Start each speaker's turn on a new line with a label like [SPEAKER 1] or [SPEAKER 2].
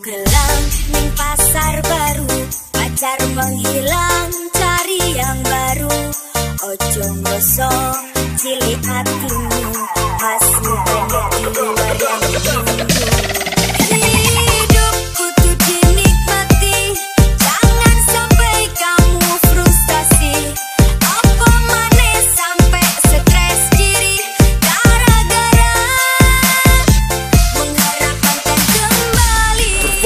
[SPEAKER 1] Gelang di pasar baru Pacar menghilang cari yang baru. Ojo ngosok cilik hatimu Masih banyak di luar yang